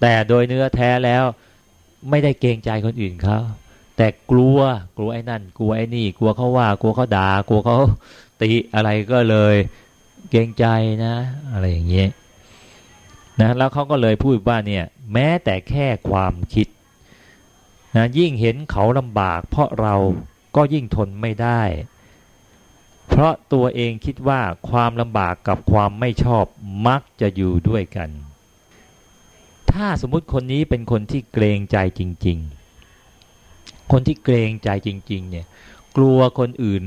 แต่โดยเนื้อแท้แล้วไม่ได้เกรงใจคนอื่นเขาแต่กลัวกลัวไอ้นั่น กลัวไอ้นี่ กลัวเขาว่ากลัวเขาด่ากลัวเขาติอะไรก็เลยเกรงใจนะ อะไรอย่างเงี้ยนะแล้วเขาก็เลยพูดว่าเนี่ย แม้แต่แค่ความคิดนะยิ่งเห็นเขาลำบาก เพราะเราก็ยิ่งทนไม่ได้ เพราะตัวเองคิดว่าความลำบากกับความไม่ชอบมักจะอยู่ด้วยกัน ถ้าสมมุติคนนี้เป็นคนที่เกรงใจจริง ๆ คนที่เกรงใจจริง ๆ เนี่ย กลัวคนอื่น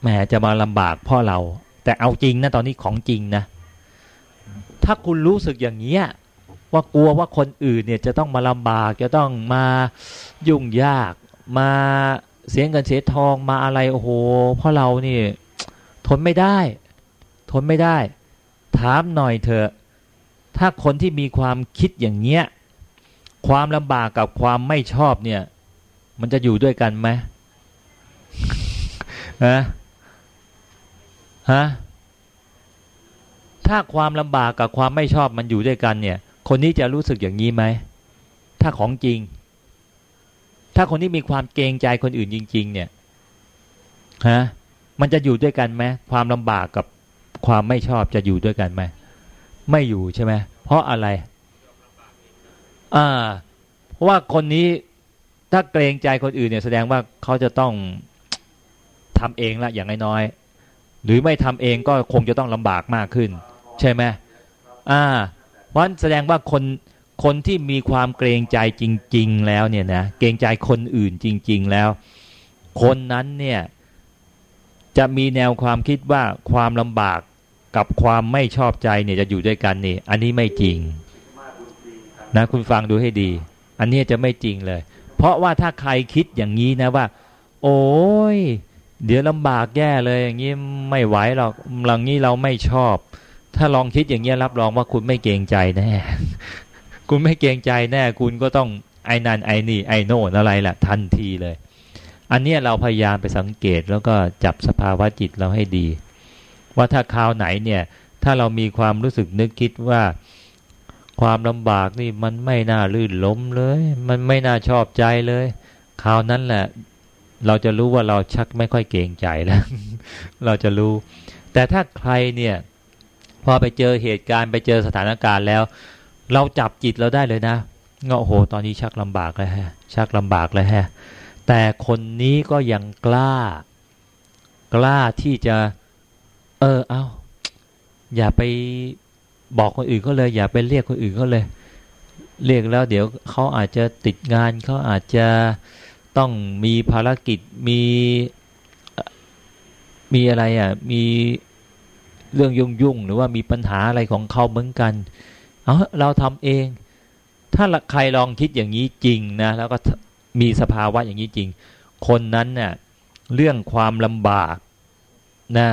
แหมจะมาลำบากพ่อเรา แต่เอาจริงนะตอนนี้ของจริงนะ ถ้าคุณรู้สึกอย่างนี้ว่ากลัวว่าคนอื่นเนี่ยจะต้องมาลำบากจะต้องมายุ่งยากมาเสียเงินเสียทองมาอะไรโอ้โหพราะเรานี่ ทนไม่ได้ ทนไม่ได้ ถามหน่อยเถอะ ถ้าคนที่มีความคิดอย่างเนี้ยความลำบากกับความไม่ชอบเนี่ย มันจะอยู่ด้วยกันไหมฮะฮะถ้าความลำบากกับความไม่ชอบมันอยู่ด้วยกันเนี่ย คนนี้จะรู้สึกอย่างนี้ไหมถ้าของจริง ถ้าคนที่มีความเกรงใจคนอื่นจริง ๆ เนี่ยฮะมันจะอยู่ด้วยกันไหมความลำบากกับความไม่ชอบจะอยู่ด้วยกันไหม ไม่อยู่ใช่ไหมเพราะอะไร อ่า เพราะว่าคนนี้ถ้าเกรงใจคนอื่นเนี่ยแสดงว่าเขาจะต้องทำเองละอย่างน้อยๆหรือไม่ทำเองก็คงจะต้องลำบากมากขึ้น ใช่ไหมอ่าเพราะแสดงว่าคนคนที่มีความเกรงใจจริง ๆ แล้วเนี่ยนะเกรงใจคนอื่นจริง ๆ แล้ว คนนั้นเนี่ยจะมีแนวความคิดว่าความลำบาก กับความไม่ชอบใจเนี่ยจะอยู่ด้วยกันนี่ อันนี้ไม่จริงนะคุณฟังดูให้ดี อันนี้จะไม่จริงเลย เพราะว่าถ้าใครคิดอย่างนี้นะว่า โอ้ยเดี๋ยวลำบากแย่เลยอย่างนี้ไม่ไหวหรอกหลังนี้เราไม่ชอบ ถ้าลองคิดอย่างนี้รับรองว่าคุณไม่เกรงใจแน่ คุณไม่เกรงใจแน่ คุณก็ต้องไอ้นั่นไอ้นี่ไอ้โน่นอะไรแหละทันทีเลย อันนี้เราพยายามไปสังเกตแล้วก็จับสภาวะจิตเราให้ดี ว่าถ้าคราวไหนเนี่ย ถ้าเรามีความรู้สึกนึกคิดว่าความลำบากนี่มันไม่น่าลื่นล้มเลย มันไม่น่าชอบใจเลยคราวนั้นแหละ เราจะรู้ว่าเราชักไม่ค่อยเกรงใจแล้ว เราจะรู้ แต่ถ้าใครเนี่ย พอไปเจอเหตุการณ์ไปเจอสถานการณ์แล้ว เราจับจิตเราได้เลยนะเงาโอ้โหตอนนี้ชักลำบากเลยฮะ ชักลำบากเลยฮะ แต่คนนี้ก็ยังกล้า กล้าที่จะ เออ เอาอย่าไปบอกคนอื่นเขาเลย อย่าไปเรียกคนอื่นเขาเลย เรียกแล้ว เดี๋ยวเขาอาจจะติดงานเขาอาจจะต้องมีภารกิจมีมีอะไรอะ มีเรื่องยุ่งยุ่งหรือว่ามีปัญหาอะไรของเขาเหมือนกัน เอาเราทำเอง ถ้าใครลองคิดอย่างนี้จริงนะ แล้วก็มีสภาวะอย่างนี้จริง คนนั้นเนะ่ยเรื่องความลำบากนะ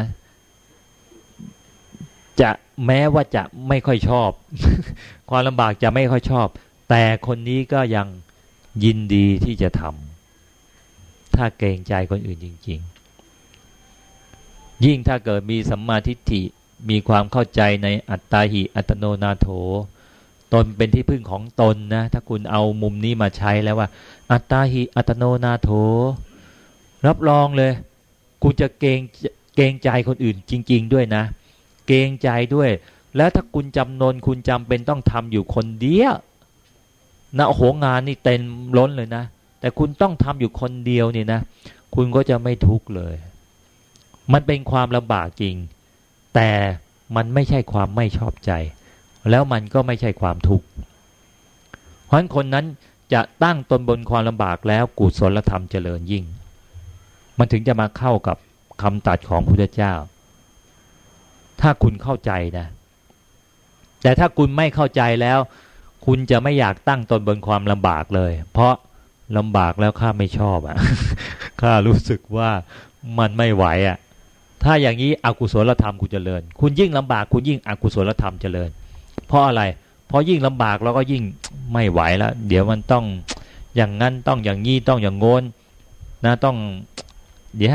จะแม้ว่าจะไม่ค่อยชอบ ความลำบากจะไม่ค่อยชอบ แต่คนนี้ก็ยังยินดีที่จะทำถ้าเกรงใจคนอื่นจริง ๆ ยิ่งถ้าเกิดมีสัมมาทิฏฐิมีความเข้าใจในอัตตาหิอัตโนนาโถ ตนเป็นที่พึ่งของตนนะ ถ้าคุณเอามุมนี้มาใช้แล้วว่า อัตตาหิอัตโนนาโถ รับรองเลย คุณจะเกรงเกรงใจคนอื่นจริง ๆ ด้วยนะ กรงใจด้วย แล้วถ้าคุณจำนนคุณจำเป็นต้องทำอยู่คนเดียวนะโหงานนี่เต็มล้นเลยนะ แต่คุณต้องทำอยู่คนเดียวนี่นะ คุณก็จะไม่ทุกข์เลย มันเป็นความลำบากจริง แต่มันไม่ใช่ความไม่ชอบใจ แล้วมันก็ไม่ใช่ความทุกข์เพราะคนนั้นจะตั้งตนบนความลำบากแล้วกุศลธรรมเจริญยิ่ง มันถึงจะมาเข้ากับคำตัดของพุทธเจ้า ถ้าคุณเข้าใจนะ แต่ถ้าคุณไม่เข้าใจแล้ว คุณจะไม่อยากตั้งตนบนความลำบากเลย เพราะลำบากแล้วข้าไม่ชอบอะ่ะข้ารู้สึกว่ามันไม่ไหวอะ่ะ ถ้าอย่างนี้อกุศลธรรมคุณเจริญ คุณยิ่งลำบาก คุณยิ่งอกุศลธรรมเจริญ เพราะอะไร เพราะยิ่งลำบากเราก็ยิ่งไม่ไหวแล้วเดี๋ยวมันต้องอย่างนั้นต้องอย่างนี้ต้องอย่างโงนนะต้อง เดี๋ยว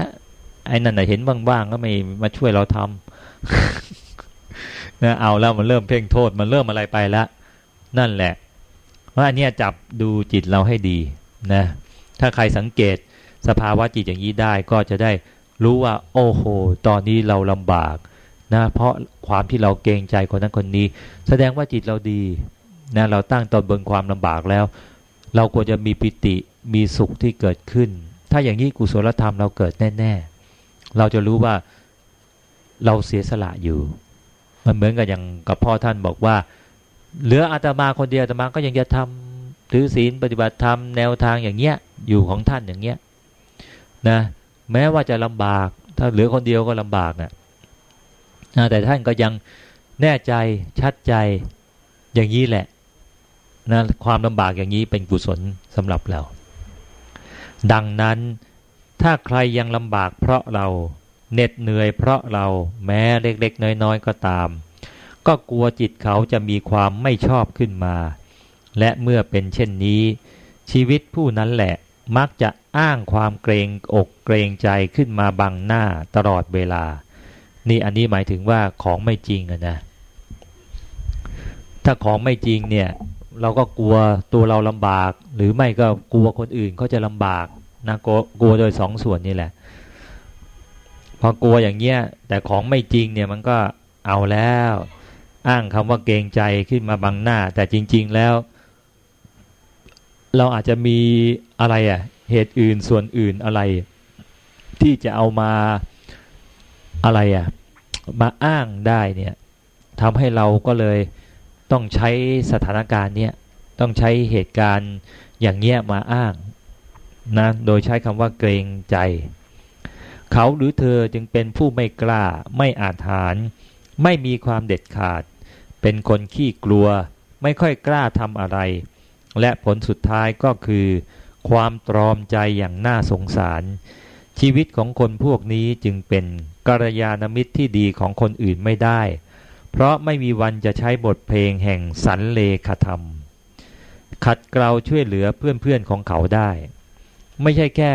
ไอ้นั่นไหนเห็นบ้างๆก็ไม่มาช่วยเราทำ นะเอาแล้วมันเริ่มเพ่งโทษมันเริ่มอะไรไปแล้ว นั่นแหละราอันนี้จับดูจิตเราให้ดีนะ ถ้าใครสังเกตสภาวะจิตอย่างนี้ได้ก็จะได้รู้ว่า โอ้โห ตอนนี้เราลำบากนะเพราะความที่เราเกรงใจคนนั้นคนนี้ แสดงว่าจิตเราดีนะเราตั้งตนบนความลำบากแล้ว เราควรจะมีปิติมีสุขที่เกิดขึ้น ถ้าอย่างนี้กุศลธรรมเราเกิดแน่ ๆ เราจะรู้ว่า เราเสียสละอยู่ มันเหมือนกับอย่างกับพ่อท่านบอกว่า เหลืออาตมาคนเดียวอาตมาก็ยังจะทำถือศีลปฏิบัติธรรมแนวทางอย่างเงี้ยอยู่ของท่านอย่างเงี้ยนะแม้ว่าจะลำบาก ถ้าเหลือคนเดียวก็ลำบากนะนะแต่ท่านก็ยังแน่ใจชัดใจอย่างนี้แหละนะความลำบากอย่างนี้เป็นกุศลสำหรับเรา ดังนั้นถ้าใครยังลำบากเพราะเรา เหน็ดเหนื่อยเพราะเราแม้เล็กๆ น้อยๆก็ตาม ก็กลัวจิตเขาจะมีความไม่ชอบขึ้นมา และเมื่อเป็นเช่นนี้ ชีวิตผู้นั้นแหละมักจะอ้างความเกรงอกเกรงใจขึ้นมาบังหน้าตลอดเวลา นี่อันนี้หมายถึงว่าของไม่จริงะนะถ้าของไม่จริงเนี่ยเราก็กลัวตัวเราลำบาก หรือไม่ก็กลัวคนอื่นเขาจะลำบากนะกลัวโดยสองส่วนนี่แหละ พอกลัวอย่างเงี้ยแต่ของไม่จริงเนี่ยมันก็เอาแล้ว อ้างคำว่าเกรงใจขึ้นมาบังหน้า แต่จริง ๆแล้ว เราอาจจะมีอะไรอะเหตุอื่นส่วนอื่นอะไร ที่จะเอามาอะไรอะมาอ้างได้เนี่ยทำให้เราก็เลยต้องใช้สถานการณ์เนี้ยต้องใช้เหตุการณ์อย่างเงี้ยมาอ้างนะโดยใช้คำว่าเกรงใจ เขาหรือเธอจึงเป็นผู้ไม่กล้า ไม่อาถรรพ์ไม่มีความเด็ดขาด เป็นคนขี้กลัว ไม่ค่อยกล้าทำอะไร และผลสุดท้ายก็คือ ความตรอมใจอย่างน่าสงสาร ชีวิตของคนพวกนี้จึงเป็นกัลยาณมิตรที่ดีของคนอื่นไม่ได้ เพราะไม่มีวันจะใช้บทเพลงแห่งสันเลขธรรม ขัดเกลาช่วยเหลือเพื่อนๆของเขาได้ ไม่ใช่แค่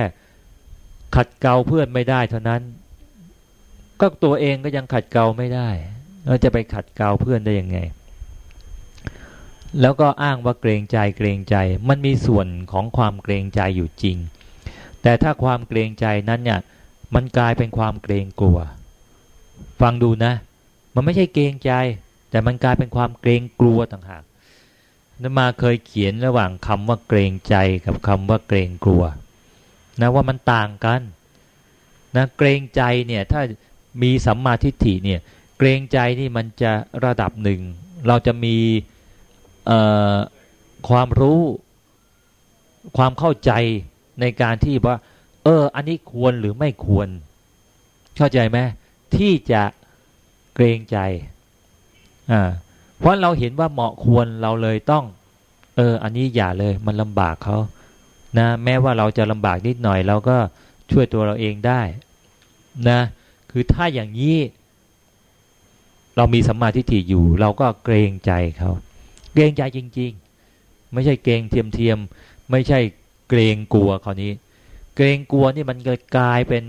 ขัดเกลาเพื่อนไม่ได้เท่านั้น ก็ตัวเองก็ยังขัดเกลาไม่ได้เราจะไปขัดเกลาเพื่อนได้ยังไง แล้วก็อ้างว่าเกรงใจเกรงใจ มันมีส่วนของความเกรงใจอยู่จริง แต่ถ้าความเกรงใจนั้นเนี่ยมันกลายเป็นความเกรงกลัว ฟังดูนะ มันไม่ใช่เกรงใจ แต่มันกลายเป็นความเกรงกลัวต่างหากนมาเคยเขียนระหว่างคำว่าเกรงใจกับคำว่าเกรงกลัว นะว่ามันต่างกันนะเกรงใจเนี่ยถ้ามีสัมมาทิฏฐิเนี่ยเกรงใจนี่มันจะระดับหนึ่ง เราจะมีความรู้ความเข้าใจในการที่ว่า เออ อันนี้ควรหรือไม่ควร เข้าใจไหมที่จะเกรงใจอ่าเพราะเราเห็นว่าเหมาะควรเราเลยต้อง เออ อันนี้อย่าเลยมันลำบากเขา นะแม้ว่าเราจะลำบากนิดหน่อย เราก็ช่วยตัวเราเองได้นะคือถ้าอย่างนี้ เรามีสัมมาทิฏฐิอยู่ เราก็เกรงใจเขาเกรงใจจริง ๆ ไม่ใช่เกรงเทียมเทียมไม่ใช่เกรงกลัวคราวนี้ เกรงกลัวนี่มันกลายเป็น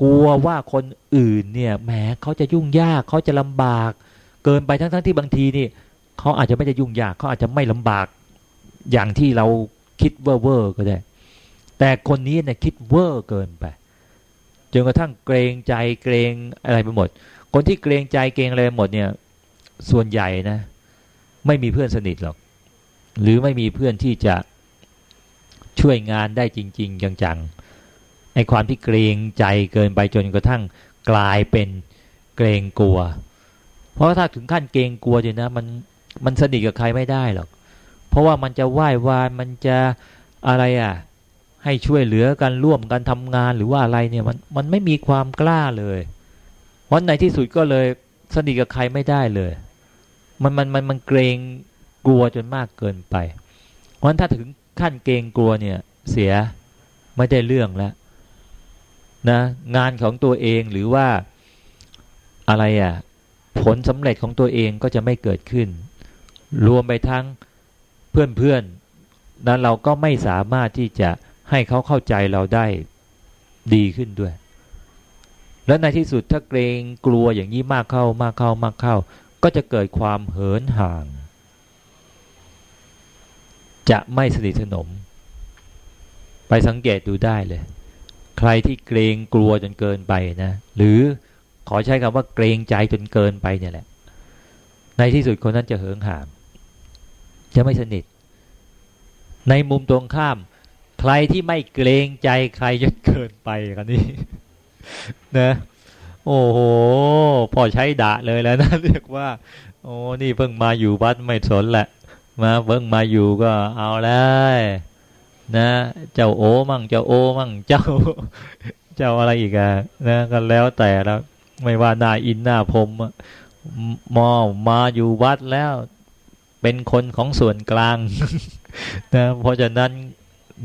กลัวว่าคนอื่นเนี่ยแหมเขาจะยุ่งยากเขาจะลำบาก เกินไปทั้งๆ ที่บางทีนี่เขาอาจจะไม่ได้ยุ่งยากเขาอาจจะไม่ลำบากอย่างที่เรา คิดเวอร์เวอร์ก็ได้ แต่คนนี้เนี่ยคิดเวอร์เกินไปจนกระทั่งเกรงใจเกรงอะไรไปหมด คนที่เกรงใจเกรงอะไรหมดเนี่ย ส่วนใหญ่นะ ไม่มีเพื่อนสนิทหรอก หรือไม่มีเพื่อนที่จะช่วยงานได้จริง ๆ จังๆไอความที่เกรงใจเกินไปจนกระทั่งกลายเป็นเกรงกลัว เพราะถ้าถึงขั้นเกรงกลัวอยู่นะ มันมันสนิทกับใครไม่ได้หรอก ราะว่ามันจะไหว้วานมันจะอะไรอะ ให้ช่วยเหลือกันร่วมกันทำงานหรือว่าอะไรเนี่ยมันมันไม่มีความกล้าเลยเพราะในที่สุดก็เลยสนิทกับใครไม่ได้เลย มันมันมันมันเกรงกลัวจนมากเกินไปเพราะถ้าถึงขั้นเกรงกลัวเนี่ยเสียไม่ได้เรื่องแล้วนะงานของตัวเองหรือว่าอะไรอะ่ะผลสำเร็จของตัวเองก็จะไม่เกิดขึ้น รวมไปทั้ง เพื่อนๆนั้นเราก็ไม่สามารถที่จะให้เขาเข้าใจเราได้ดีขึ้นด้วย แล้วในที่สุดถ้าเกรงกลัวอย่างนี้มากเข้ามากเข้ามากเข้า ก็จะเกิดความเหินห่าง จะไม่สนิทสนม ไปสังเกตดูได้เลย ใครที่เกรงกลัวจนเกินไปนะ หรือขอใช้คำว่าเกรงใจจนเกินไปเนี่ยแหละ ในที่สุดคนนั้นจะเหิงห่าง จะไม่สนิท ในมุมตรงข้าม ใครที่ไม่เกรงใจใครจนเกินไปกันนี่นะโอ้โหพอใช้ด่าเลยแล้วนะเรียกว่า โอ้นี่เพิ่งมาอยู่วัดไม่สนแหละ มาเพิ่งมาอยู่ก็เอาแล้วนะ เจ้าโอมั่งเจ้าโอมั่งเจ้า เจ้าอะไรอีกอะนะก็แล้วแต่แล้ว ไม่ว่านาอินหน้าพมมอมาอยู่วัดแล้ว เป็นคนของส่วนกลางนะเพราะฉะนั้น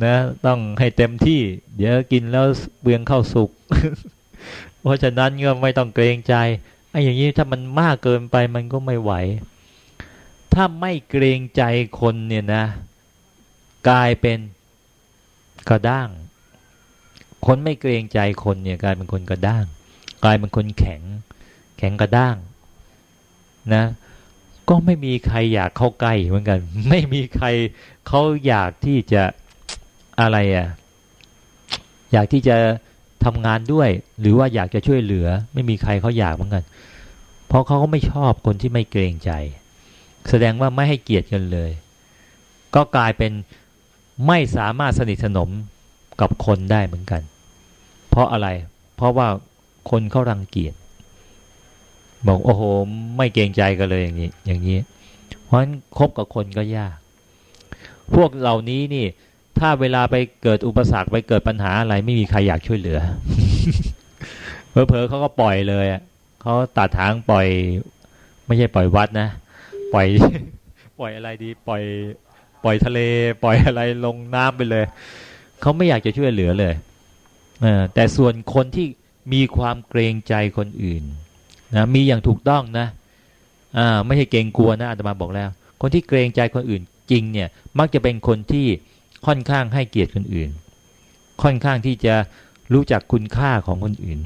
นะต้องให้เต็มที่ เดี๋ยวกินแล้วเบืองเข้าสุก เพราะฉะนั้นก็ไม่ต้องเกรงใจไอ้อย่างนี้ถ้ามันมากเกินไปมันก็ไม่ไหว ถ้าไม่เกรงใจคนเนี่ยนะ กลายเป็นกระด้าง คนไม่เกรงใจคนเนี่ยกลายเป็นคนกระด้าง กลายเป็นคนแข็ง แข็งกระด้าง นะ ก็ไม่มีใครอยากเข้าใกล้เหมือนกัน ไม่มีใครเขาอยากที่จะอะไรอะ อยากที่จะทำงานด้วย หรือว่าอยากจะช่วยเหลือ ไม่มีใครเขาอยากเหมือนกัน เพราะเขาก็ไม่ชอบคนที่ไม่เกรงใจ แสดงว่าไม่ให้เกียรติกันเลย ก็กลายเป็นไม่สามารถสนิทสนมกับคนได้เหมือนกัน เพราะอะไร เพราะว่าคนเขารังเกียจ บอกโอ้โหไม่เกรงใจกันเลยอย่างนี้ อย่างนี้ เพราะฉะนั้นคบกับคนก็ยาก พวกเหล่านี้นี่ ถ้าเวลาไปเกิดอุปสรรคไปเกิดปัญหาอะไรไม่มีใครอยากช่วยเหลือเพอเพอเขาก็ปล่อยเลยเขาตัดทางปล่อย ไม่ใช่ปล่อยวัดนะปล่อย ปล่อยอะไรดี ปล่อย ปล่อยทะเล ปล่อยอะไรลงน้ำไปเลยเขาไม่อยากจะช่วยเหลือเลยเอแต่ส่วนคนที่มีความเกรงใจคนอื่น นะมีอย่างถูกต้องนะอ่าไม่ใช่เกรงกลัวนะอาตมาบอกแล้ว คนที่เกรงใจคนอื่นจริงเนี่ยมักจะเป็นคนที่ค่อนข้างให้เกียรติคนอื่น ค่อนข้างที่จะรู้จักคุณค่าของคนอื่น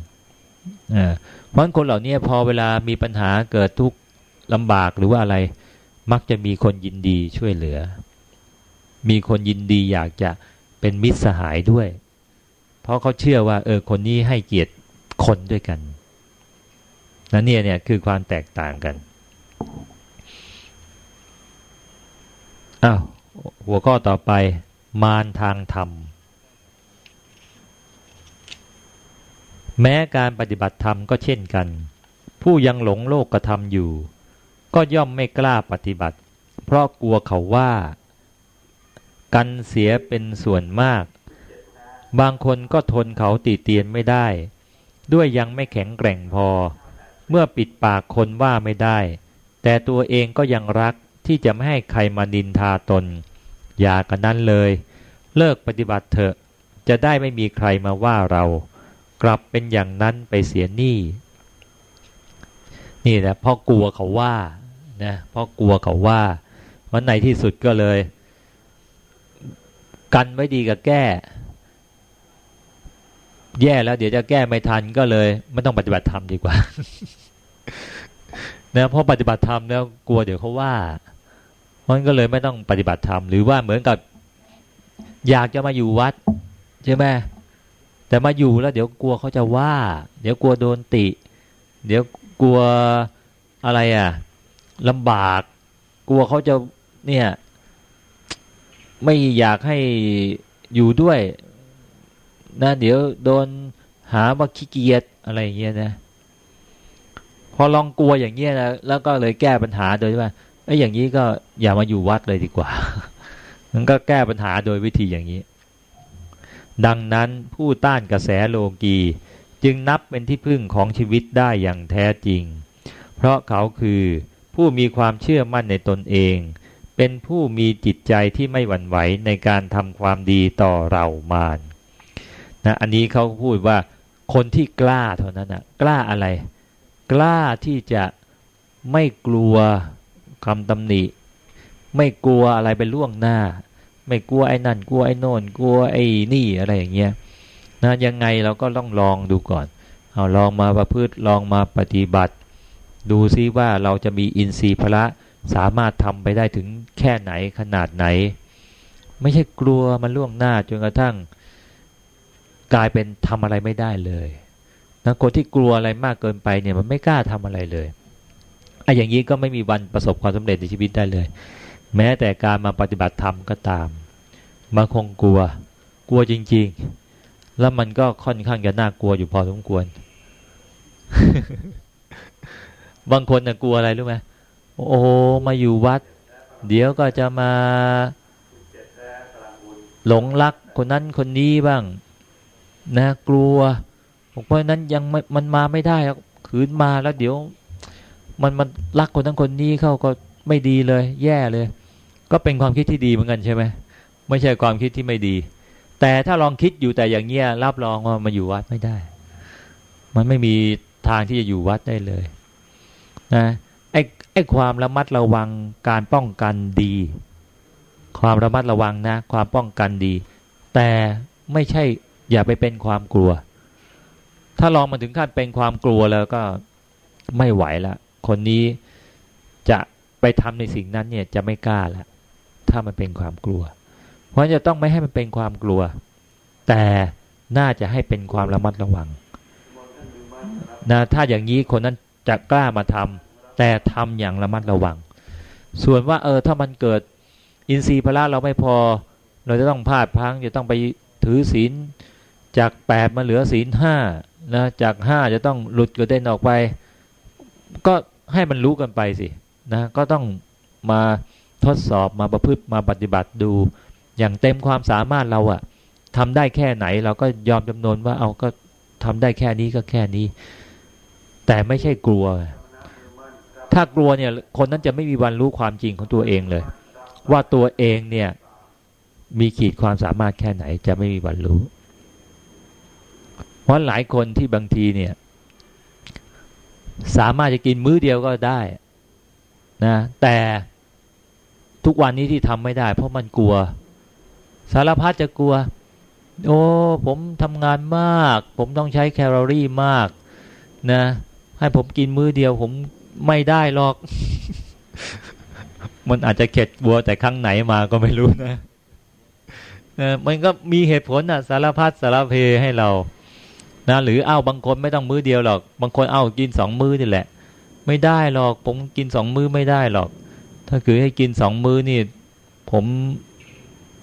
เพราะคนเหล่านี้พอเวลามีปัญหาเกิดทุกข์ลำบากหรือว่าอะไร มักจะมีคนยินดีช่วยเหลือ มีคนยินดีอยากจะเป็นมิตรสหายด้วย เพราะเขาเชื่อว่าเออคนนี้ให้เกียรติคนด้วยกัน นั่นเนี่ยเนี่ยคือความแตกต่างกันอ้าวหัวข้อต่อไปมารทางธรรม แม้การปฏิบัติธรรมก็เช่นกัน ผู้ยังหลงโลกกระทำอยู่ ก็ย่อมไม่กล้าปฏิบัติ เพราะกลัวเขาว่า กันเสียเป็นส่วนมาก บางคนก็ทนเขาตีเตียนไม่ได้ ด้วยยังไม่แข็งแกร่งพอ เมื่อปิดปากคนว่าไม่ได้ แต่ตัวเองก็ยังรักที่จะไม่ให้ใครมานินทาตน อย่ากันนั้นเลย เลิกปฏิบัติเถอะ จะได้ไม่มีใครมาว่าเรา กลับเป็นอย่างนั้นไปเสียหนี้นี่แหละเพราะกลัวเขาว่านะเพราะกลัวเขาว่าวันในที่สุดก็เลย กันไว้ดีกับแก้ แย่แล้ว เดี๋ยวจะแก้ไม่ทันก็เลย ไม่ต้องปฏิบัติธรรมดีกว่านะเพราะปฏิบัติธรรมแล้วกลัวเดี๋ยวเขาว่ามันก็เลยไม่ต้องปฏิบัติธรรมหรือว่าเหมือนกับ อยากจะมาอยู่วัดใช่ไหมแต่มาอยู่แล้ว เดี๋ยวกลัวเขาจะว่า เดี๋ยวกลัวโดนติ เดี๋ยวกลัวอะไรอะลำบาก กลัวเขาจะเนี่ย ไม่อยากให้อยู่ด้วย นะเดี๋ยวโดนหาว่าขี้เกียจอะไรอย่างเงี้ยนะพอลองกลัวอย่างเงี้ยนะแล้วก็เลยแก้ปัญหาโดยว่าไอ้อย่างนี้ก็อย่ามาอยู่วัดเลยดีกว่า มันก็แก้ปัญหาโดยวิธีอย่างนี้ ดังนั้นผู้ต้านกระแสโลกีจึงนับเป็นที่พึ่งของชีวิตได้อย่างแท้จริง เพราะเขาคือผู้มีความเชื่อมั่นในตนเอง เป็นผู้มีจิตใจที่ไม่หวั่นไหวในการทำความดีต่อเรามาน นะอันนี้เขาพูดว่าคนที่กล้าเท่านั้นนะกล้าอะไร กล้าที่จะไม่กลัวคำตำหนิ ไม่กลัวอะไรไปล่วงหน้า ไม่กลัวไอ้นั่นกลัวไอ้โน่นกลัวไอ้นี่อะไรอย่างเงี้ยนะยังไงเราก็ต้องลองดูก่อนเอาลองมาประพฤติลองมาปฏิบัติ ดูซิว่าเราจะมีอินทรีย์พละสามารถทำไปได้ถึงแค่ไหนขนาดไหน ไม่ใช่กลัวมันล่วงหน้าจนกระทั่ง กลายเป็นทำอะไรไม่ได้เลยนะคนที่กลัวอะไรมากเกินไปเนี่ยมันไม่กล้าทำอะไรเลยไอ้อย่างนี้ก็ไม่มีวันประสบความสำเร็จในชีวิตได้เลย แม้แต่การมาปฏิบัติธรรมก็ตามมันคงกลัว กลัวจริง ๆ แล้วมันก็ค่อนข้างจะน่ากลัวอยู่พอสมควร บางคนน่ะกลัวอะไรรู้ไหมโอ้มาอยู่วัด เดี๋ยวก็จะมาหลงรักคนนั้นคนนี้บ้าง นะกลัวเพราะนั้นยังมันมาไม่ได้ขืนมาแล้วเดี๋ยว มันมันรักคนนั้นคนนี้เข้าก็ไม่ดีเลย แย่เลย ก็เป็นความคิดที่ดีเหมือนกันใช่ไหมไม่ใช่ความคิดที่ไม่ดี แต่ถ้าลองคิดอยู่แต่อย่างเงี้ยรับรองว่ามาอยู่วัดไม่ได้ มันไม่มีทางที่จะอยู่วัดได้เลยนะไอ้ไอ้ความระมัดระวังการป้องกันดี ความระมัดระวังนะ ความป้องกันดี แต่ไม่ใช่ อย่าไปเป็นความกลัว ถ้าลองมาถึงขั้นเป็นความกลัวแล้วก็ไม่ไหวละคนนี้จะไปทำในสิ่งนั้นเนี่ยจะไม่กล้าละถ้ามันเป็นความกลัว เพราะจะต้องไม่ให้มันเป็นความกลัว แต่น่าจะให้เป็นความระมัดระวังนะถ้าอย่างนี้คนนั้นจะกล้ามาทำแต่ทำอย่างระมัดระวัง ส่วนว่าเออถ้ามันเกิดอินทรีย์พละเราไม่พอ เราจะต้องพลาดพังจะต้องไปถือศีล จากแปดมาเหลือศีลห้านะจากห้าจะต้องหลุดกระเด็นออกไป ก็ให้มันรู้กันไปสินะก็ต้องมาทดสอบมาประพฤติมาปฏิบัติดู อย่างเต็มความสามารถเราอะทำได้แค่ไหนเราก็ยอมจำนวนว่าเอาก็ทำได้แค่นี้ก็แค่นี้ แต่ไม่ใช่กลัว ถ้ากลัวเนี่ยคนนั้นจะไม่มีวันรู้ความจริงของตัวเองเลย ว่าตัวเองเนี่ยมีขีดความสามารถแค่ไหนจะไม่มีวันรู้ เพราะหลายคนที่บางทีเนี่ย สามารถจะกินมื้อเดียวก็ได้นะแต่ทุกวันนี้ที่ทำไม่ได้ เพราะมันกลัว สารพัดจะกลัว โอ้ผมทำงานมาก ผมต้องใช้แคลอรี่มากนะให้ผมกินมื้อเดียว ผมไม่ได้หรอก มันอาจจะเข็ดบัวแต่ครั้งไหนมาก็ไม่รู้นะนะมันก็มีเหตุผลอะ สารพัดสารเพให้เรา นะหรือเอ้าบางคนไม่ต้องมื้อเดียวหรอก บางคนเอ้ากินสองมื้อนี่แหละ ไม่ได้หรอก ผมกินสองมื้อไม่ได้หรอก ถ้าคือให้กินสองมื้อนี่ ผม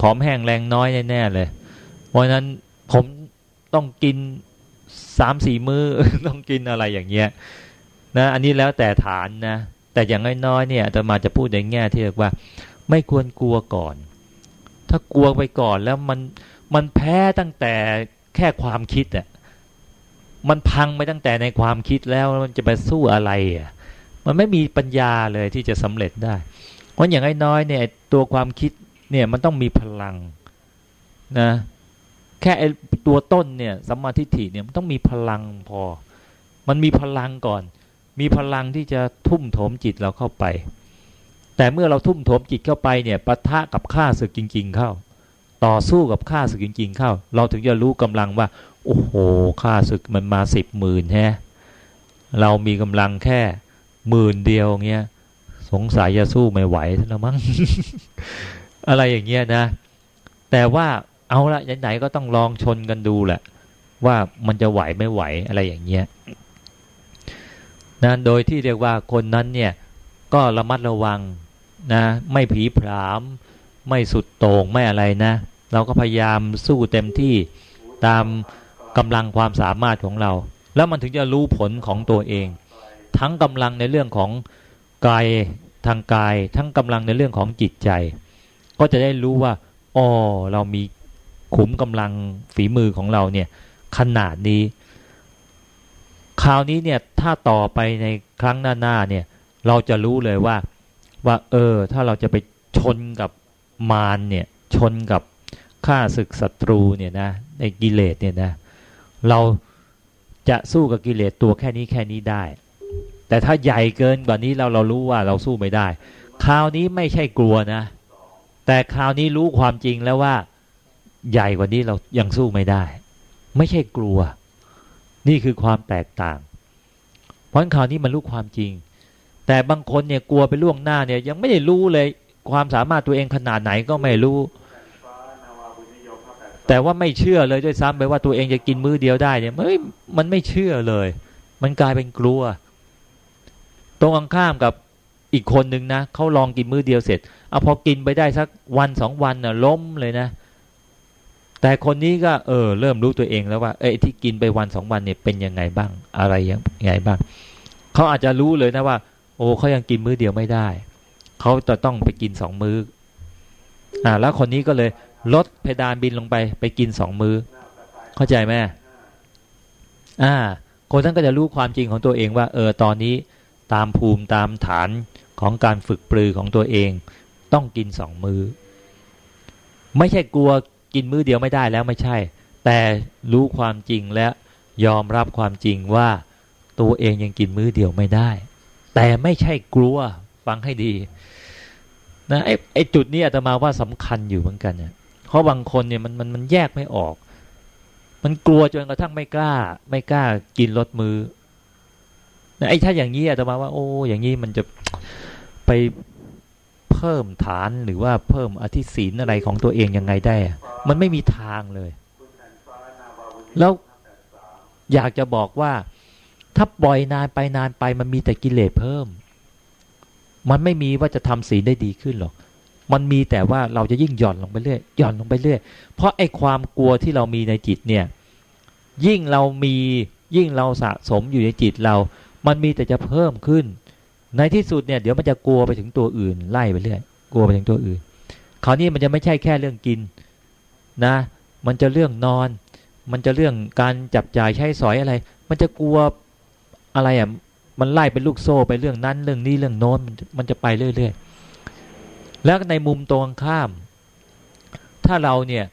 ผอมแห้งแรงน้อยแน่ๆเลย เพราะนั้นผมต้องกินสามสี่มือ้อต้องกินอะไรอย่างเงี้ยนะอันนี้แล้วแต่ฐานนะ แต่อย่างน้อยๆเนี่ยจะมาจะพูดในแง่ที่เรียกว่า ไม่ควรกลัวก่อน ถ้ากลัวไปก่อนแล้วมันมันแพ้ตั้งแต่แค่ความคิดอะ มันพังไปตั้งแต่ในความคิดแล้วมันจะไปสู้อะไรอะมันไม่มีปัญญาเลยที่จะสำเร็จได้เพราะอย่างน้อยๆเนี่ยตัวความคิดเนี่ยมันต้องมีพลังนะแค่ตัวต้นเนี่ยสัมมาทิฏฐิเนี่ยมันต้องมีพลังพอ มันมีพลังก่อน มีพลังที่จะทุ่มโถมจิตเราเข้าไป แต่เมื่อเราทุ่มโถมจิตเข้าไปเนี่ยปะทะกับข้าศึกจริง ๆ เข้า ต่อสู้กับข้าศึกจริง ๆ เข้า เราถึงจะรู้กำลังว่า โอ้โหข้าศึกมันมาสิบหมื่นแฮะเรามีกำลังแค่หมื่นเดียวเงี้ยสงสัยจะสู้ไม่ไหวแล้วมั้งอะไรอย่างเงี้ยนะ แต่ว่าเอาละไหนๆก็ต้องลองชนกันดูแหละ ว่ามันจะไหวไม่ไหวอะไรอย่างเงี้ยนะโดยที่เรียกว่าคนนั้นเนี่ยก็ระมัดระวังนะ ไม่ผีผาม ไม่สุดโต่งไม่อะไรนะ เราก็พยายามสู้เต็มที่ตาม กำลังความสามารถของเรา แล้วมันถึงจะรู้ผลของตัวเอง ทั้งกำลังในเรื่องของกายทางกาย ทั้งกำลังในเรื่องของจิตใจ ก็จะได้รู้ว่าอ๋อเรามีขุมกำลังฝีมือของเราเนี่ยขนาดนี้ คราวนี้เนี่ยถ้าต่อไปในครั้งหน้าๆเนี่ยเราจะรู้เลยว่าว่าเออ ถ้าเราจะไปชนกับมารเนี่ยชนกับข้าศึกศัตรูเนี่ยนะในกิเลสเนี่ยนะ เราจะสู้กับกิเลสตัวแค่นี้แค่นี้ได้ แต่ถ้าใหญ่เกินกว่านี้เราเรารู้ว่าเราสู้ไม่ได้ คราวนี้ไม่ใช่กลัวนะ แต่คราวนี้รู้ความจริงแล้วว่า ใหญ่กว่านี้เรายังสู้ไม่ได้ ไม่ใช่กลัว นี่คือความแตกต่าง เพราะคราวนี้มันรู้ความจริง แต่บางคนเนี่ยกลัวไปล่วงหน้าเนี่ยยังไม่ได้รู้เลย ความสามารถตัวเองขนาดไหนก็ไม่รู้ แต่ว่าไม่เชื่อเลยด้วยซ้ำไปว่าตัวเองจะกินมื้อเดียวได้เนี่ยเฮ้ยมันไม่เชื่อเลย มันกลายเป็นกลัว ตรงข้ามกับอีกคนหนึ่งนะเขาลองกินมื้อเดียวเสร็จเอาพอกินไปได้สักวันสองวันน่ะล้มเลยนะ แต่คนนี้ก็เออ เริ่มรู้ตัวเองแล้วว่า เอ้ที่กินไปวันสองวันเนี่ยเป็นยังไงบ้าง อะไรยังไงบ้างเขาอาจจะรู้เลยนะว่า โอ้เขายังกินมื้อเดียวไม่ได้เขาจะต้องไปกินสองมื้ออ่าแล้วคนนี้ก็เลย ลดเพดานบินลงไปไปกินสองมือ้อ เข้าใจไหมอ่า คนนั้นก็จะรู้ความจริงของตัวเองว่า เออตอนนี้ตามภูมิตามฐานของการฝึกปรือของตัวเอง ต้องกินสองมือ้อ ไม่ใช่กลัวกินมื้อเดียวไม่ได้แล้วไม่ใช่ แต่รู้ความจริงและยอมรับความจริงว่าตัวเองยังกินมื้อเดียวไม่ได้ แต่ไม่ใช่กลัวฟังให้ดีนะไอ้ไอจุดนี้อาตมาว่าสำคัญอยู่เหมือนกันเนี่ย เพราะบางคนเนี่ยมันมันมันแยกไม่ออก มันกลัวจนกระทั่งไม่กล้า ไม่กล้ากินรสมือไอ้ถ้าอย่างนี้อาตมาว่า โอ้ อย่างนี้มันจะไปเพิ่มฐานหรือว่าเพิ่มอธิศีลอะไรของตัวเองยังไงได้ มันไม่มีทางเลย แล้วอยากจะบอกว่า ถ้าปล่อยนานไปนานไป มันมีแต่กิเลสเพิ่ม มันไม่มีว่าจะทำศีลได้ดีขึ้นหรอก มันมีแต่ว่าเราจะยิ่งหย่อนลงไปเรื่อยหย่อนลงไปเรื่อย เพราะไอ้ความกลัวที่เรามีในจิตเนี่ย ยิ่งเรามียิ่งเราสะสมอยู่ในจิตเรา มันมีแต่จะเพิ่มขึ้น ในที่สุดเนี่ยเดี๋ยวมันจะกลัวไปถึงตัวอื่น ไล่ไปเรื่อย กลัวไปถึงตัวอื่น คราวนี้มันจะไม่ใช่แค่เรื่องกินนะ มันจะเรื่องนอน มันจะเรื่องการจับจ่ายใช้สอยอะไร มันจะกลัวอะไรอะ มันไล่เป็นลูกโซ่ไปเรื่องนั้นเรื่องนี้เรื่องโน้น มันจะไปเรื่อยๆ แล้วในมุมตรงข้าม ถ้าเราเนี่ย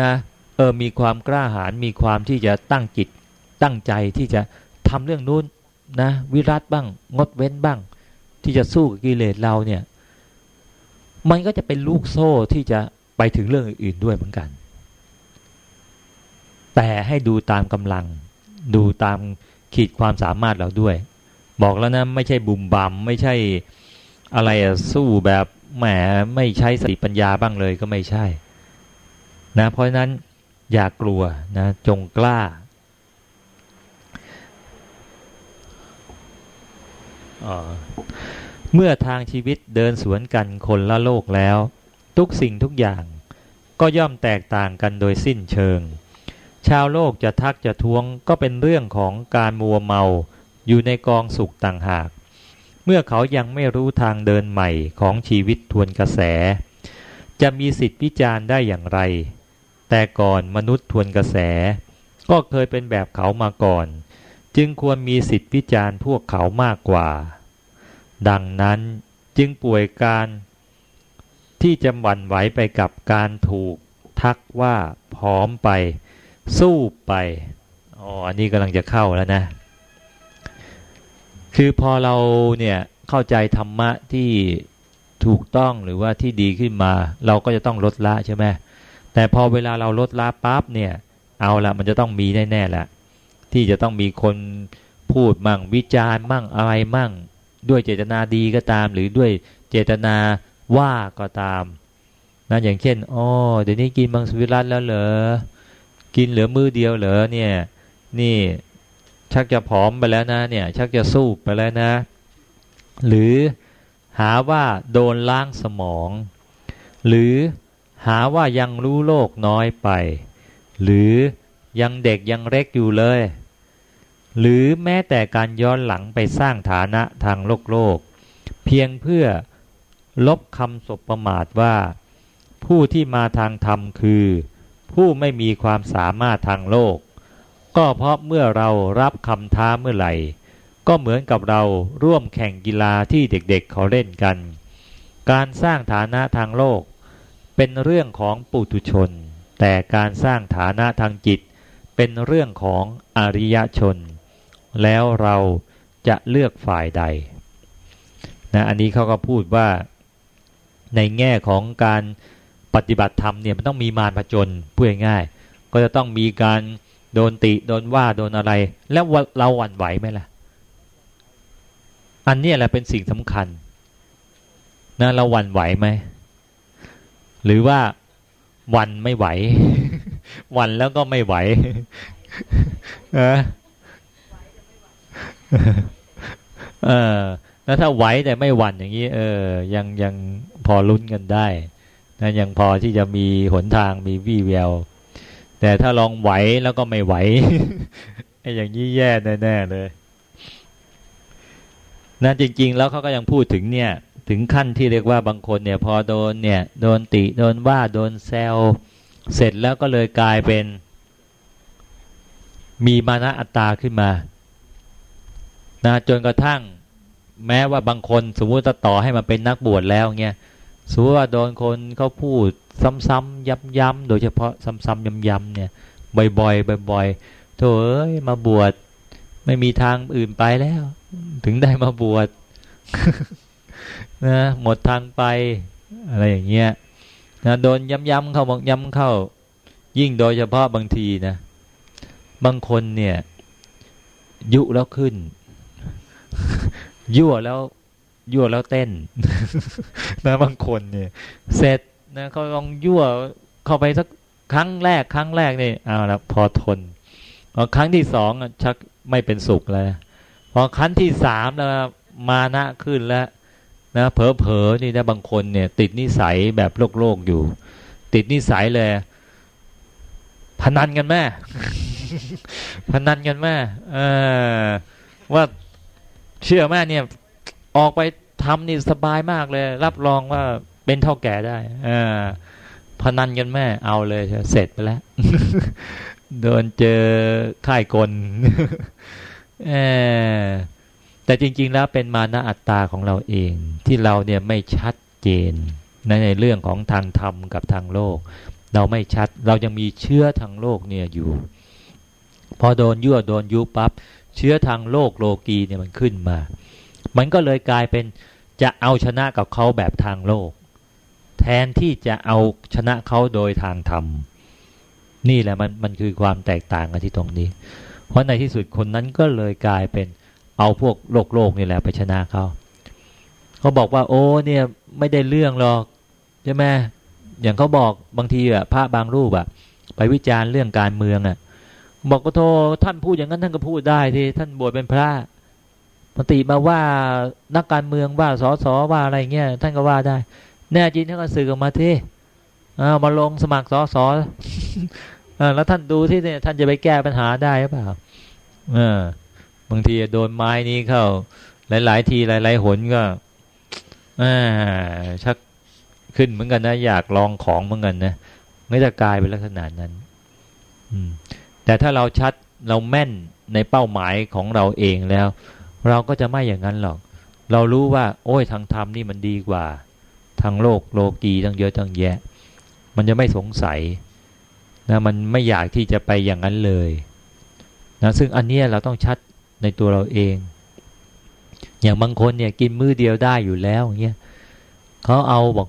นะเออมีความกล้าหาญมีความที่จะตั้งจิตตั้งใจที่จะทำเรื่องนู้นนะวิรัตบ้าง งดเว้นบ้าง ที่จะสู้กับกิเลสเราเนี่ย มันก็จะเป็นลูกโซ่ที่จะไปถึงเรื่องอื่นๆด้วยเหมือนกัน แต่ให้ดูตามกำลัง ดูตามขีดความสามารถเราด้วย บอกแล้วนะไม่ใช่บุ่มบามไม่ใช่ อะไรสู้แบบแหมไม่ใช้สติปัญญาบ้างเลยก็ไม่ใช่ นะ เพราะฉะนั้นอย่ากลัวนะ จงกล้าเมื่อทางชีวิตเดินสวนกันคนละโลกแล้ว ทุกสิ่งทุกอย่างก็ย่อมแตกต่างกันโดยสิ้นเชิง ชาวโลกจะทักจะท้วงก็เป็นเรื่องของการมัวเมาอยู่ในกองสุขต่างหาก เมื่อเขายังไม่รู้ทางเดินใหม่ของชีวิตทวนกระแส จะมีสิทธิวิจารณ์ได้อย่างไร แต่ก่อนมนุษย์ทวนกระแส ก็เคยเป็นแบบเขามาก่อน จึงควรมีสิทธิวิจารณ์พวกเขามากกว่า ดังนั้นจึงป่วยการที่จะหวั่นไหวไปกับการถูกทักว่าพร้อมไป สู้ไปอ๋ออันนี้กำลังจะเข้าแล้วนะ คือพอเราเนี่ยเข้าใจธรรมะที่ถูกต้องหรือว่าที่ดีขึ้นมา เราก็จะต้องลดละใช่ไหมแต่พอเวลาเราลดละปั๊บเนี่ย เอาละมันจะต้องมีแน่ๆแหละที่จะต้องมีคนพูดมั่งวิจารณ์มั่งอะไรมั่ง ด้วยเจตนาดีก็ตาม หรือด้วยเจตนาว่าก็ตามนะอย่างเช่นอ๋อเดี๋ยวนี้กินบางสวิรัตแล้วเหรอกินเหลือมือเดียวเหรอเนี่ย นี่ ชักจะผอมไปแล้วนะเนี่ย ชักจะสู้ไปแล้วนะ หรือหาว่าโดนล้างสมอง หรือหาว่ายังรู้โลกน้อยไป หรือยังเด็กยังเล็กอยู่เลย หรือแม้แต่การย้อนหลังไปสร้างฐานะทางโลกโลก เพียงเพื่อลบคำสบประมาทว่า ผู้ที่มาทางธรรมคือ ผู้ไม่มีความสามารถทางโลก ก็เพราะเมื่อเรารับคำท้าเมื่อไหร่ ก็เหมือนกับเราร่วมแข่งกีฬาที่เด็กๆเเขาเล่นกัน การสร้างฐานะทางโลก เป็นเรื่องของปุถุชน แต่การสร้างฐานะทางจิต เป็นเรื่องของอริยชน แล้วเราจะเลือกฝ่ายใดนะอันนี้เขาก็พูดว่าในแง่ของการปฏิบัติธรรมเนี่ยมันต้องมีมารผจญพูดง่ายๆก็จะต้องมีการ โดนติโดนว่าโดนอะไร แล้วเราหวั่นไหวไหมล่ะ อันนี้แหละเป็นสิ่งสำคัญนะเราหวั่นไหวไหมหรือว่าวันไม่ไหวหวันแล้วก็ไม่ไหวเออเออแล้วถ้าไหวแต่ไม่หวั่นอย่างนี้ เออ ยังยังพอลุ้นกันได้นะยังพอที่จะมีหนทางมีวี่แวว แต่ถ้าลองไหวแล้วก็ไม่ไหวไอ้อย่างนี้แย่แน่ๆเลยนะจริง ๆ แล้วเขาก็ยังพูดถึงเนี่ย ถึงขั้นที่เรียกว่าบางคนเนี่ยพอโดนเนี่ยโดนติโดนว่าโดนแซวเสร็จแล้วก็เลยกลายเป็น มีมานะอัตตาขึ้นมานะจนกระทั่ง แม้ว่าบางคนสมมติจะต่อให้มาเป็นนักบวชแล้วเงี้ย สมมติว่าโดนคนเขาพูดซ้ำๆย้ำๆโดยเฉพาะซ้ำๆย้ำๆเนี่ย บ่อยๆบ่อยๆโถเอ้ยมาบวชไม่มีทางอื่นไปแล้ว ถึงได้มาบวชนะหมดทางไปอะไรอย่างเงี้ยนะโดนย้ำๆเข้าบอกย้ำเข้า ยิ่งโดยเฉพาะบางทีนะ บางคนเนี่ย ยุแล้วขึ้น ยั่วแล้ว ยั่วแล้วเต้นนะบางคนเนี่ยเสร็จนะเขาลองยั่วเข้าไปสักครั้งแรกครั้งแรกนี่เอาละพอทนพอครั้งที่สองชักไม่เป็นสุขแล้วพอครั้งที่สามแล้วมานะขึ้นแล้วนะเผลอๆนี่นะบางคนเนี่ย ติดนิสัยแบบโลกโลกอยู่ ติดนิสัยเลยพนันกันแม่พนันกันแม่เออว่าเชื่อแม่เนี่ย ออกไปทำนี่สบายมากเลย รับรองว่าเป็นเท่าแก่ได้อพนันกันแม่เอาเลยเสร็จไปแล้ว โดนเจอค่ายกลแต่จริง ๆ แล้วเป็นมานะอัตตาของเราเอง ที่เราเนี่ยไม่ชัดเจนในในเรื่องของทางธรรมกับทางโลก เราไม่ชัดเรายังมีเชื้อทางโลกเนี่ยอยู่ พอโดนยั่วโดนยุบปับ๊บเชื้อทางโลกโลกีเนี่ยมันขึ้นมา มันก็เลยกลายเป็นจะเอาชนะกับเขาแบบทางโลก แทนที่จะเอาชนะเขาโดยทางธรรม นี่แหละมันมันคือความแตกต่างกันที่ตรงนี้ เพราะในที่สุดคนนั้นก็เลยกลายเป็นเอาพวกโลกโลกนี่แหละไปชนะเขาเขาบอกว่า โอ้เนี่ยไม่ได้เรื่องหรอกใช่ไหมอย่างเขาบอกบางทีอะพระบางรูปอะไปวิจารณ์เรื่องการเมืองอะบอกก็โทท่านพูดอย่างนั้นท่านก็พูดได้ที่ท่านบวชเป็นพระ ปฏิมาว่านักการเมืองว่าสอสอว่าอะไรเงี้ยท่านก็ว่าได้ แน่จริงท่านก็สื่อออกมาที่มาลงสมัครสอสอแล้วท่านดูที่เนี่ยท่านจะไปแก้ปัญหาได้หรือเปล่าบางทีโดนไม้นี้เข้า หลาย ๆ ทีหลาย ๆ หนก็ชักขึ้นเหมือนกันนะอยากลองของเหมือนกันนะไม่จะกลายเป็นลักษณะนั้น อืม แต่ถ้าเราชัดเราแม่นในเป้าหมายของเราเองแล้ว เราก็จะไม่อย่างนั้นหรอก เรารู้ว่า โอ้ยทางธรรมนี่มันดีกว่า ทางโลกโลกีตั้งเยอะตั้งแยะ มันจะไม่สงสัยนะมันไม่อยากที่จะไปอย่างนั้นเลยนะซึ่งอันนี้เราต้องชัดในตัวเราเอง อย่างบางคนเนี่ยกินมื้อเดียวได้อยู่แล้วอย่างเงี้ยเขาเอาบอก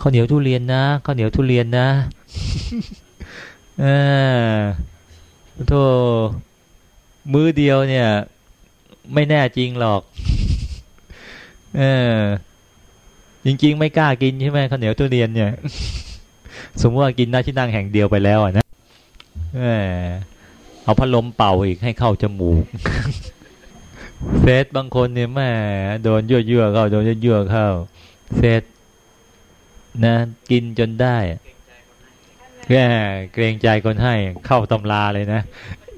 ข้าวเหนียวทุเรียนนะข้าวเหนียวทุเรียนนะเออโธ่มื้อเดียวเนี่ย ไม่แน่จริงหรอก เออ จริง ๆ ไม่กล้ากินใช่ไหมข้าวเหนียวทุเรียนเนี่ย สมมติว่ากินหน้าที่นั่งแห่งเดียวไปแล้วอะนะเออเอาพัดลมเป่าอีกให้เข้าจมูกเซตบางคนเนี่ยแม่โดนยั่วยั่วเข้าโดนยั่วยั่วเข้าเซตนะ กินจนได้แค่เกรงใจคนให้เข้าตำราเลยนะ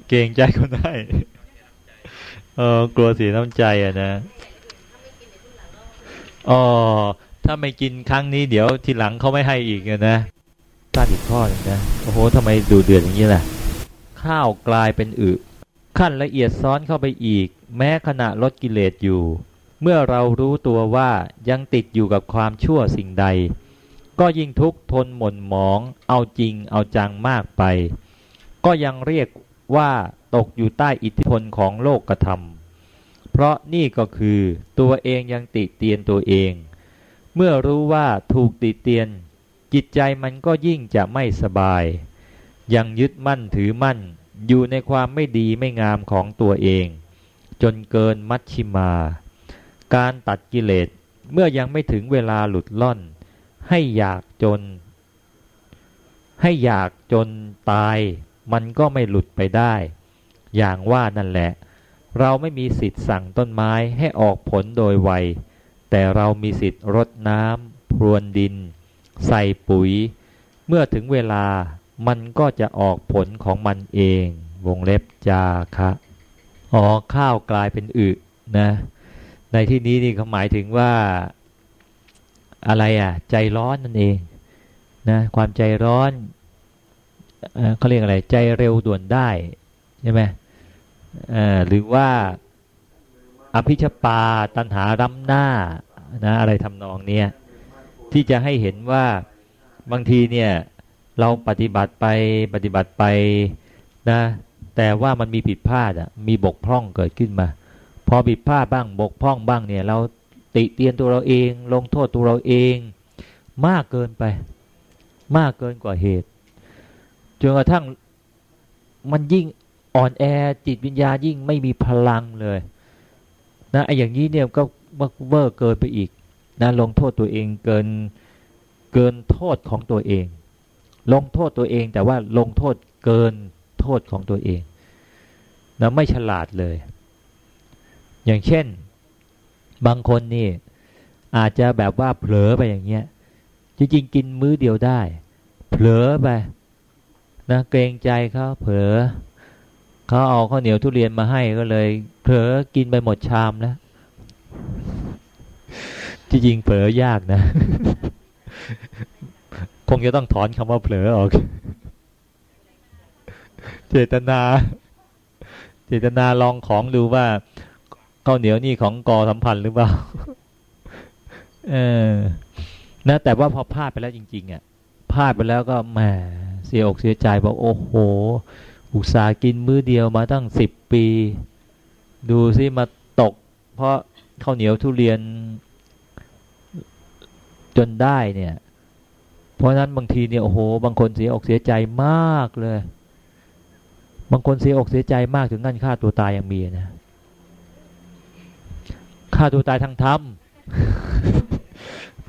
เกรงใจคนให้ เออกลัวเสียน้ำใจอะนะอ๋อถ้าไม่กินครั้งนี้เดี๋ยวทีหลังเขาไม่ให้อีกนะตั้งอีกข้อนึงนะโอ้โหทำไมดูเดือดอย่างนี้ล่ะ ข้าวกลายเป็นอึขั้นละเอียดซ้อนเข้าไปอีก แม้ขณะลดกิเลสอยู่ เมื่อเรารู้ตัวว่ายังติดอยู่กับความชั่วสิ่งใด ก็ยิ่งทุกข์ทนหม่นหมอง เอาจริงเอาจังมากไป ก็ยังเรียกว่า ตกอยู่ใต้อิทธิพลของโลกกระทำเพราะนี่ก็คือตัวเองยังติเตียนตัวเอง เมื่อรู้ว่าถูกติเตียน จิตใจมันก็ยิ่งจะไม่สบาย ยังยึดมั่นถือมั่นอยู่ในความไม่ดีไม่งามของตัวเอง จนเกินมัชชิมา การตัดกิเลสเมื่อยังไม่ถึงเวลาหลุดล่อน ให้อยากจน ให้อยากจนตาย มันก็ไม่หลุดไปได้ อย่างว่านั่นแหละ เราไม่มีสิทธิ์สั่งต้นไม้ให้ออกผลโดยไว แต่เรามีสิทธิ์รดน้ำพรวนดิน ใส่ปุ๋ย เมื่อถึงเวลามันก็จะออกผลของมันเอง วงเล็บจาคะอ๋อข้าวกลายเป็นอึนะ ในที่นี้นี่เขาหมายถึงว่าอะไรอะ ใจร้อนนั่นเองนะความใจร้อนเขาเรียกอะไร ใจเร็วด่วนได้ใช่ไหม หรือว่าอภิชปาตันหารำหน้านะอะไรทำนองเนี้ยที่จะให้เห็นว่าบางทีเนี่ยเราปฏิบัติไปปฏิบัติไปนะแต่ว่ามันมีผิดพลาดอะมีบกพร่องเกิดขึ้นมา พอผิดพลาดบ้างบกพร่องบ้างเนี่ย เราติเตียนตัวเราเอง ลงโทษตัวเราเอง มากเกินไป มากเกินกว่าเหตุจนกระทั่งมันยิ่ง อ่อนแอจิตวิญญาณยิ่งไม่มีพลังเลยนะไอ้อย่างนี้เนี่ยก็เวอร์เกินไปอีกนะลงโทษตัวเองเกินเกินโทษของตัวเอง ลงโทษตัวเองแต่ว่าลงโทษเกินโทษของตัวเองนะไม่ฉลาดเลย อย่างเช่น บางคนนี่อาจจะแบบว่าเผลอไปอย่างเงี้ยจริงๆกินมื้อเดียวได้ เผลอไปนะเกรงใจเขาเผลอ เขาเอาข้าวเหนียวทุเรียนมาให้ก็เลยเผลอกินไปหมดชามแล้วจริงๆเผลอยากนะ คงจะต้องถอนคำว่าเผลอออก เจตนา เจตนาลองของดูว่าข้าวเหนียวนี่ของกอสัมพันธ์หรือเปล่าเออนะแต่ว่าพอพลาดไปแล้วจริง ๆ อะพลาดไปแล้วก็แหมเสียอกเสียใจบอกโอ้โห อุตส่าห์กินมื้อเดียวมาตั้งสิบปี ดูซิมาตก เพราะข้าวเหนียวทุเรียน จนได้เนี่ย เพราะนั้นบางทีเนี่ยโอ้โห บางคนเสียอกเสียใจมากเลย บางคนเสียอกเสียใจมากถึงงั้นฆ่าตัวตายยังมีนะฆ่าตัวตายทางธรรม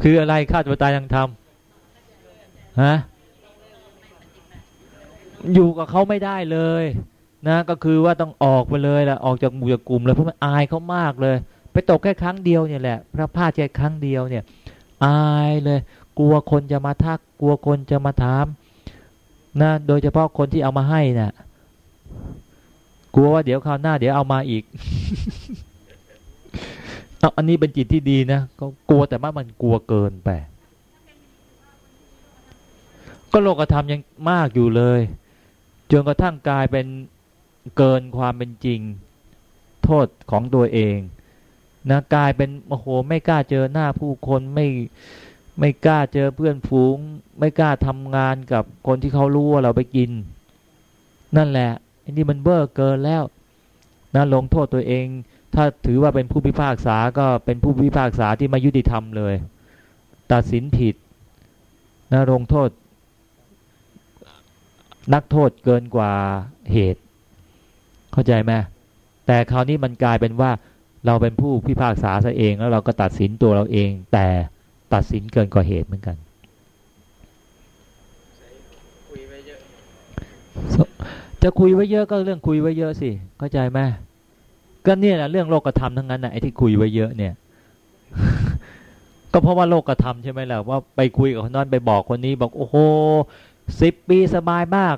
คืออะไรฆ่าตัวตายทางธรรมฮะ อยู่กับเขาไม่ได้เลยนะก็คือว่าต้องออกไปเลยแหละออกจากหมู่จากกลุ่มเลยเพราะมันอายเขามากเลย ไปตกแค่ครั้งเดียวเนี่ยแหละ พระพาแค่ครั้งเดียวเนี่ย อายเลย กลัวคนจะมาทัก กลัวคนจะมาถามนะโดยเฉพาะคนที่เอามาให้นะ่ะ กลัวว่าเดี๋ยวคราวหน้า เดี๋ยวเอามาอีกอันนี้เป็นจิตที่ดีนะก็กลัวแต่ว่ามันกลัวเกินไปก็โลกธรรมยังมากอยู่เลย จนกระทั่งกลายเป็นเกินความเป็นจริง โทษของตัวเองนะกลายเป็นโอ้โหไม่กล้าเจอหน้าผู้คนไม่ไม่กล้าเจอเพื่อนฝูง ไม่กล้าทำงานกับคนที่เขารู้ว่าเราไปกิน นั่นแหละอันนี้มันเบ้อเกินแล้วนะลงโทษตัวเอง ถ้าถือว่าเป็นผู้พิพากษาก็เป็นผู้พิพากษาที่ไม่ยุติธรรมเลย ตัดสินผิดนะลงโทษ นักโทษเกินกว่าเหตุ เข้าใจไหมแต่คราวนี้มันกลายเป็นว่าเราเป็นผู้พิพากษาซะเองแล้วเราก็ตัดสินตัวเราเอง แต่ตัดสินเกินกว่าเหตุเหมือนกันจะคุยไว้เยอะก็เรื่องคุยไว้เยอะสิเข้าใจไหมก็เนี่ยแหละเรื่องโลกธรรมทั้งนั้นนะไอ้ที่คุยไว้เยอะเนี่ย ก็เพราะว่าโลกธรรมใช่ไหมล่ะว่าไปคุยกับคนนั้นไปบอกคนนี้บอกโอ้โห สิบปีสบายมาก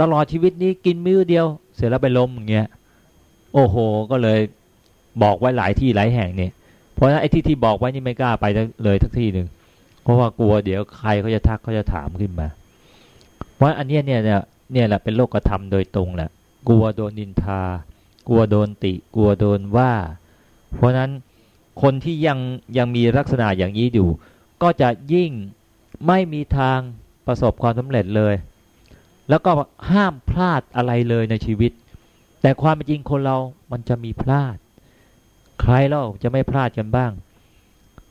ตลอดชีวิตนี้กินมื้อเดียว เสร็จแล้วไปล้มอย่างเงี้ยโอ้โห ก็เลยบอกไว้หลายที่หลายแห่งเนี่ยเพราะฉะนั้นไอ้ที่ที่บอกไว้นี่ไม่กล้าไปเลยทักที่หนึ่งเพราะว่ากลัวเดี๋ยวใครเขาจะทักเขาจะถามขึ้นมา เพราะอันนี้เนี่ยเนี่ยเนี่ยแหละเป็นโลกธรรมโดยตรงแหละกลัวโดนนินทา กลัวโดนติ กลัวโดนว่า เพราะนั้นคนที่ยังยังมีลักษณะอย่างนี้อยู่ ก็จะยิ่งไม่มีทาง ประสบความสำเร็จเลย แล้วก็ห้ามพลาดอะไรเลยในชีวิต แต่ความเป็นจริงคนเรามันจะมีพลาด ใครเราจะไม่พลาดกันบ้าง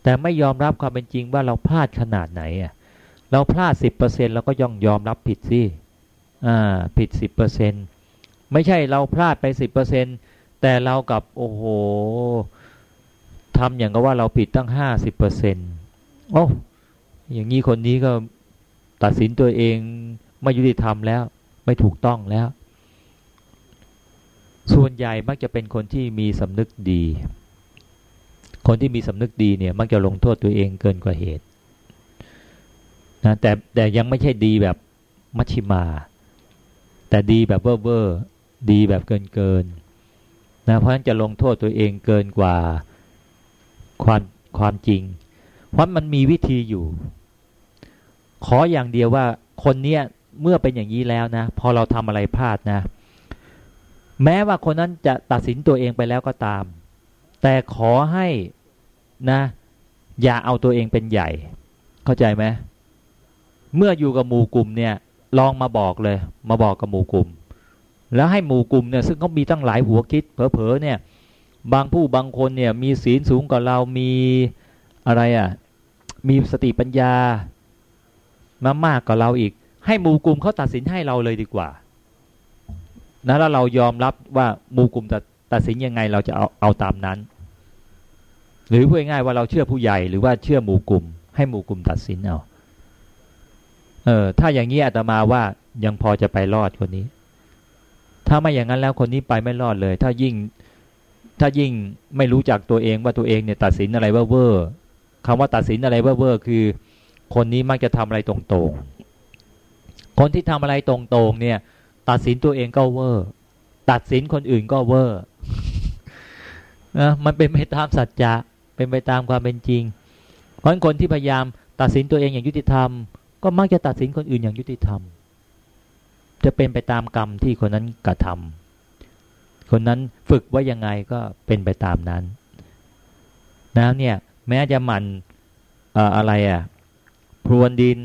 แต่ไม่ยอมรับความเป็นจริงว่าเราพลาดขนาดไหนอะเราพลาดสิบเปอร์เซ็นเราก็ย่องยอมรับผิดสิอ่าผิดสิบเปอร์เซ็นต์ไม่ใช่เราพลาดไปสิบเปอร์เซ็นแต่เรากับโอ้โหทำอย่างกับว่าเราผิดตั้งห้าสิบเปอร์เซ็นโอ้อย่างนี้คนนี้ก็ ตัดสินตัวเองไม่ยุติธรรมแล้ว ไม่ถูกต้องแล้ว ส่วนใหญ่มักจะเป็นคนที่มีสำนึกดี คนที่มีสำนึกดีเนี่ยมักจะลงโทษตัวเองเกินกว่าเหตุนะแต่แต่ยังไม่ใช่ดีแบบมัชชิมา แต่ดีแบบเว่อร์ดีแบบเกินเกินนะเพราะฉะนั้นจะลงโทษตัวเองเกินกว่าความความจริง เพราะมันมีวิธีอยู่ ขออย่างเดียวว่าคนเนี้ยเมื่อเป็นอย่างนี้แล้วนะ พอเราทำอะไรพลาดนะ แม้ว่าคนนั้นจะตัดสินตัวเองไปแล้วก็ตาม แต่ขอให้นะ อย่าเอาตัวเองเป็นใหญ่ เข้าใจไหมเมื่ออยู่กับหมู่กลุ่มเนี่ย ลองมาบอกเลย มาบอกกับหมู่กลุ่ม แล้วให้หมู่กลุ่มเนี่ยซึ่งเขามีตั้งหลายหัวคิดเผลอๆเนี่ย บางผู้บางคนเนี่ยมีศีลสูงกว่าเรามีอะไรอะ่ะมีสติปัญญา มามากกว่าเราอีก ให้หมู่กลุ่มเขาตัดสินให้เราเลยดีกว่านะแล้วเรายอมรับว่าหมู่กลุ่มตัดตัดสินยังไงเราจะเอาเอาตามนั้น หรือพูดง่ายๆว่าเราเชื่อผู้ใหญ่หรือว่าเชื่อหมู่กลุ่ม ให้หมู่กลุ่มตัดสินเอาเออถ้าอย่างนี้อาตมาว่ายังพอจะไปรอดคนนี้ ถ้าไม่อย่างนั้นแล้วคนนี้ไปไม่รอดเลย ถ้ายิ่งถ้ายิ่งไม่รู้จักตัวเองว่าตัวเองเนี่ยตัดสินอะไรว่าเวอร์คำว่าตัดสินอะไรว่าเวอร์คือ คนนี้มักจะทำอะไรตรงๆ คนที่ทำอะไรตรงๆ เนี่ย ตัดสินตัวเองก็เวอร์ ตัดสินคนอื่นก็เวอร์นะมันเป็นไปตามสัจจะเป็นไปตามความเป็นจริง เพราะคนที่พยายามตัดสินตัวเองอย่างยุติธรรม ก็มักจะตัดสินคนอื่นอย่างยุติธรรม จะเป็นไปตามกรรมที่คนนั้นกระทำคนนั้นฝึกว่ายังไงก็เป็นไปตามนั้นนะเนี่ยแม้จะหมั่นอะไรอะ่ะ พรวนดิน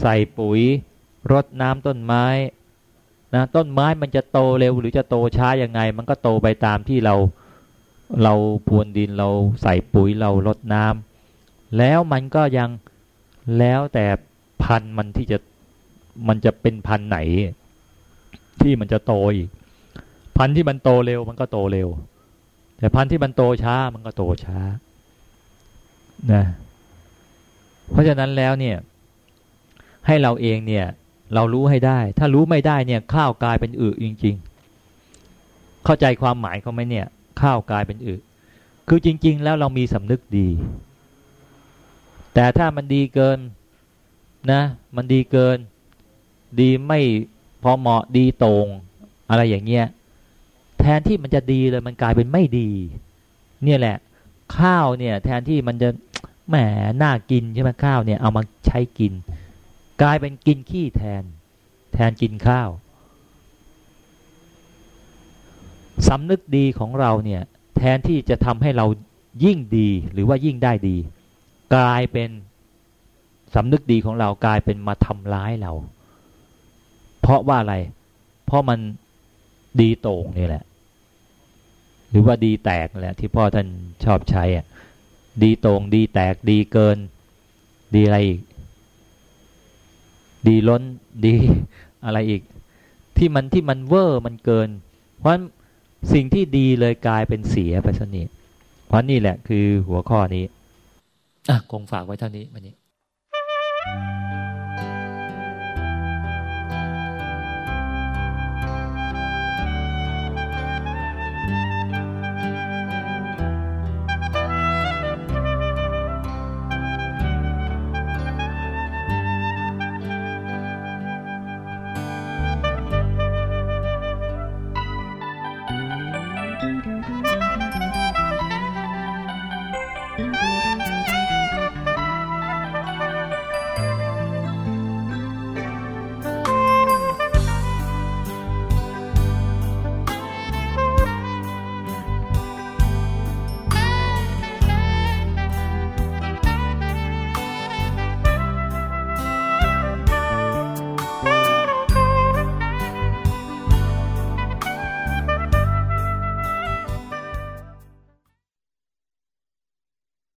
ใส่ปุ๋ย รดน้ำต้นไม้นะต้นไม้มันจะโตเร็วหรือจะโตช้ายังไง มันก็โตไปตามที่เราเราพรวนดินเราใส่ปุ๋ยเรารดน้ำแล้วมันก็ยังแล้วแต่พันธุ์มันที่จะมันจะเป็นพันธุ์ไหน ที่มันจะโตอีกพันที่มันโตเร็วมันก็โตเร็ว แต่พันธุ์ที่มันโตช้ามันก็โตช้านะ เพราะฉะนั้นแล้วเนี่ย ให้เราเองเนี่ย เรารู้ให้ได้ ถ้ารู้ไม่ได้เนี่ย ข้าวกลายเป็นอึจริง ๆ เข้าใจความหมายเขาไหมเนี่ย ข้าวกลายเป็นอึคือจริง ๆ แล้วเรามีสำนึกดี แต่ถ้ามันดีเกินนะ มันดีเกิน ดีไม่พอเหมาะดีตรง อะไรอย่างเงี้ยแทนที่มันจะดีเลยมันกลายเป็นไม่ดี เนี่ยแหละ ข้าวเนี่ย แทนที่มันจะ แหมน่ากินใช่ไหมข้าวเนี่ยเอามาใช้กิน กลายเป็นกินขี้แทน แทนกินข้าวสำนึกดีของเราเนี่ยแทนที่จะทำให้เรายิ่งดีหรือว่ายิ่งได้ดี กลายเป็นสำนึกดีของเรากลายเป็นมาทำร้ายเรา เพราะว่าอะไร เพราะมันดีโต่งนี่แหละ หรือว่าดีแตกแหละที่พ่อท่านชอบใช้อะ ดีโต่งดีแตกดีเกิน ดีอะไรอีก ดีล้นดีอะไรอีก ที่มันที่มันเวอร์มันเกิน เพราะสิ่งที่ดีเลยกลายเป็นเสียไปซะนี่เพราะนี่แหละคือหัวข้อนี้อะคงฝากไว้เท่านี้วันนี้